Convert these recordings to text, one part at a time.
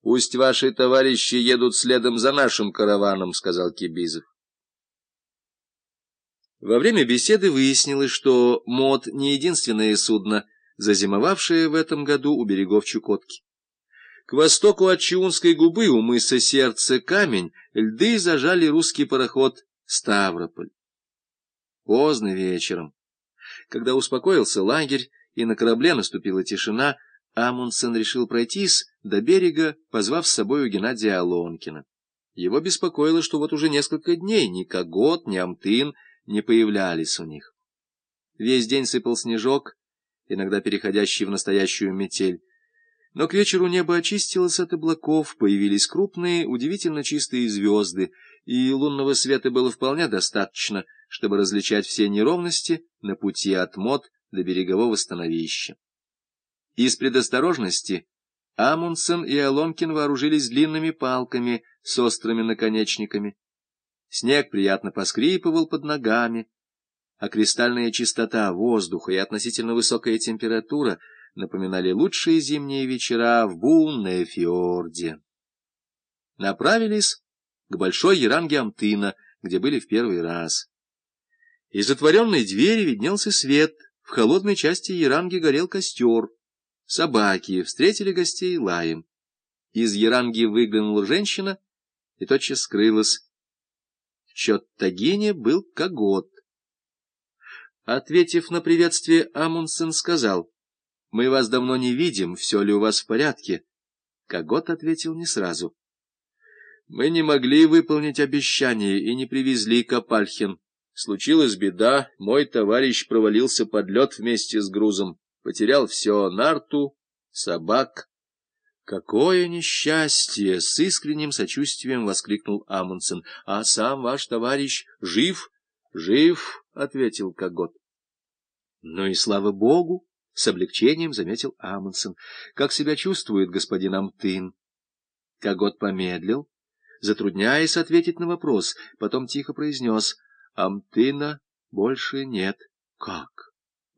— Пусть ваши товарищи едут следом за нашим караваном, — сказал Кибизов. Во время беседы выяснилось, что МОД не единственное судно, зазимовавшее в этом году у берегов Чукотки. К востоку от Чиунской губы у мыса Сердце Камень льды зажали русский пароход «Ставрополь». Поздно вечером, когда успокоился лагерь и на корабле наступила тишина, Амундсен решил пройтись до берега, позвав с собой Геннадия Алонкина. Его беспокоило, что вот уже несколько дней ни Когот, ни Амтын не появлялись у них. Весь день сыпал снежок, иногда переходящий в настоящую метель. Но к вечеру небо очистилось от облаков, появились крупные, удивительно чистые звезды, и лунного света было вполне достаточно, чтобы различать все неровности на пути от мод до берегового становища. Из предосторожности Амундсен и Алонкин вооружились длинными палками с острыми наконечниками. Снег приятно поскрипывал под ногами, а кристальная чистота воздуха и относительно высокая температура напоминали лучшие зимние вечера в Бунне-фьорде. Направились к большой еранге Амтына, где были в первый раз. Из отворенной двери виднелся свет, в холодной части еранги горел костер. Собаки встретили гостей лаем. Из еранги выглянула женщина и тотчас скрылась. В Чоттагине был Когот. Ответив на приветствие, Амундсен сказал, «Мы вас давно не видим, все ли у вас в порядке?» Когот ответил не сразу. «Мы не могли выполнить обещание и не привезли Копальхин. Случилась беда, мой товарищ провалился под лед вместе с грузом потерял все — нарту, собак. «Какое несчастье!» — с искренним сочувствием воскликнул Амундсен. «А сам ваш товарищ жив?» «Жив», — ответил Когот. «Ну и слава богу!» — с облегчением заметил Амундсен. «Как себя чувствует господин Амтын?» Когот помедлил, затрудняясь ответить на вопрос, потом тихо произнес. «Амтына больше нет». «Как?» —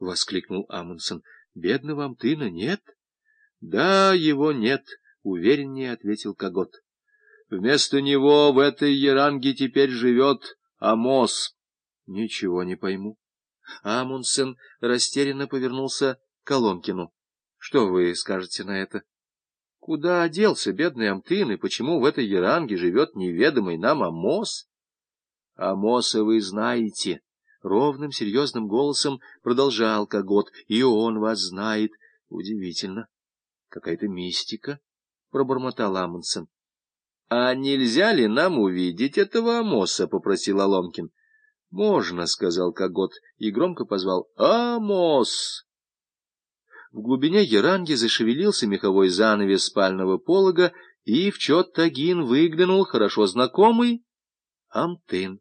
воскликнул Амундсен. — Бедного Амтына нет? — Да, его нет, — увереннее ответил Когот. — Вместо него в этой еранге теперь живет Амос. — Ничего не пойму. Амундсен растерянно повернулся к Колонкину. — Что вы скажете на это? — Куда оделся бедный Амтын, и почему в этой еранге живет неведомый нам Амос? — Амоса вы знаете. Ровным, серьезным голосом продолжал Когот. «И он вас знает. Удивительно. Какая-то мистика», — пробормотал Амундсен. «А нельзя ли нам увидеть этого Амоса?» — попросил Аломкин. «Можно», — сказал Когот и громко позвал «Амос!». В глубине еранги зашевелился меховой занавес спального полога, и в Чот-Тагин выглянул хорошо знакомый Амтын.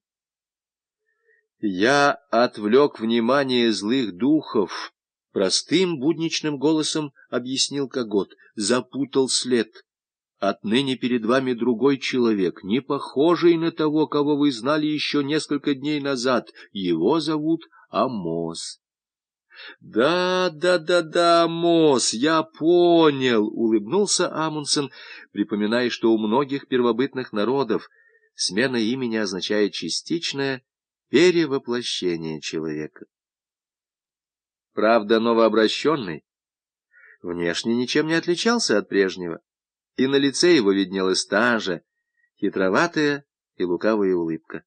Я отвлек внимание злых духов, простым будничным голосом объяснил Когот, запутал след. Отныне перед вами другой человек, не похожий на того, кого вы знали еще несколько дней назад. Его зовут Амос. «Да, да, да, да, Амос, я понял», — улыбнулся Амундсен, припоминая, что у многих первобытных народов смена имени означает частичное перевоплощение человека. Правда, новообращенный внешне ничем не отличался от прежнего, и на лице его виднелась та же хитроватая и лукавая улыбка.